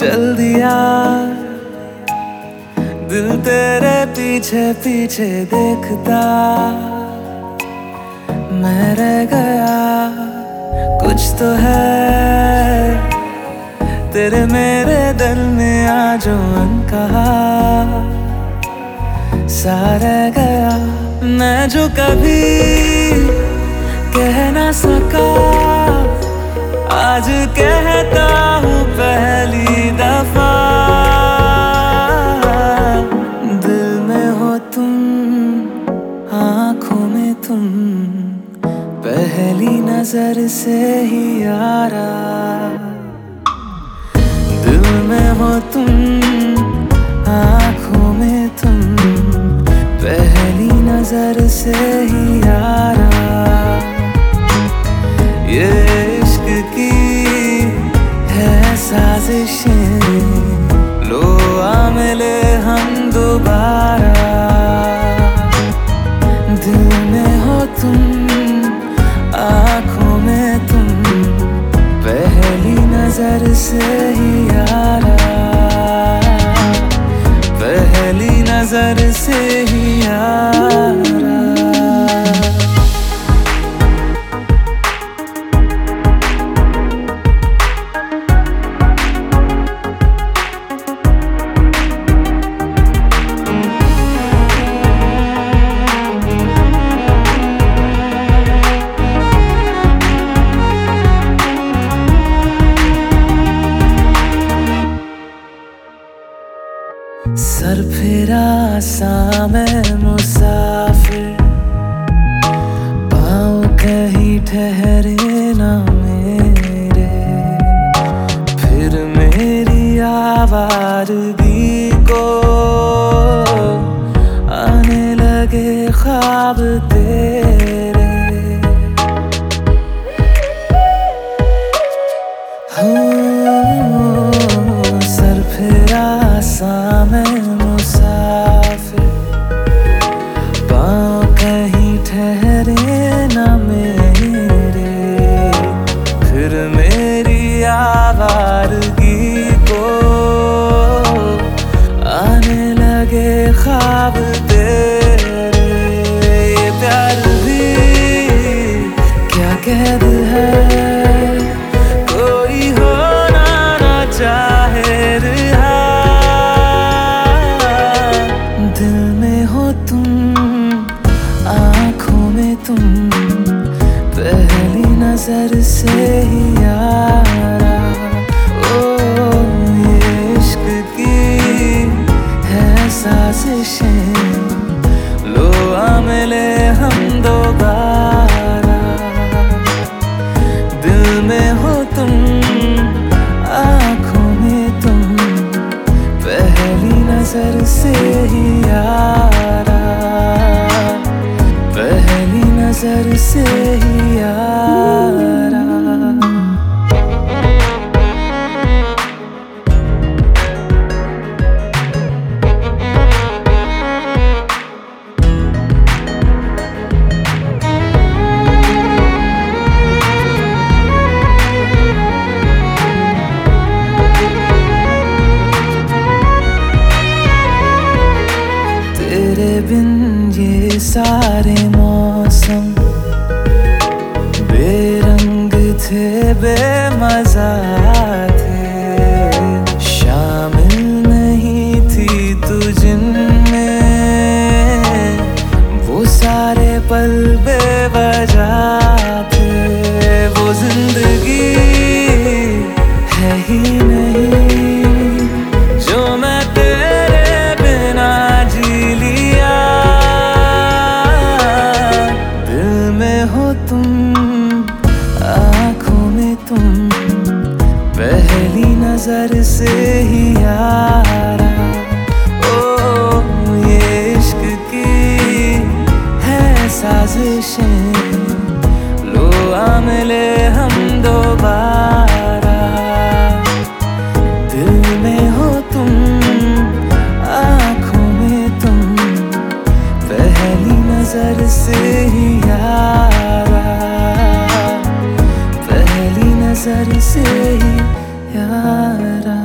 चल दिया। दिल तेरे पीछे पीछे देखता। मैं रह गया। कुछ तो है। तेरे मेरे दिल में आज कहा। सारा गया। मैं जो कभी कह ना सका, आज कहता पहली नज़र से ही यारा। दिल में हो तुम, आँखों में तुम। पहली नज़र से ही यारा। ये की है साजिशें। सा मैं मुसाफिर। पाँव कहीं ठहरे ना मेरे। फिर मेरी आवारगी को आने लगे ख्वाब कहीं ठहरे न मेरे। फिर मेरी आवारगी को तुम पहली नज़र से ही यारा। ओ इश्क की है साजिशें। नज़र से ही यारा। तेरे बिना जी लिया। दिल में हो तुम, आँखों में तुम, पहली नज़र से ही यारा। हो तुम, आँखों में तुम। पहली नज़र से ही यारा, पहली नज़र से ही यारा।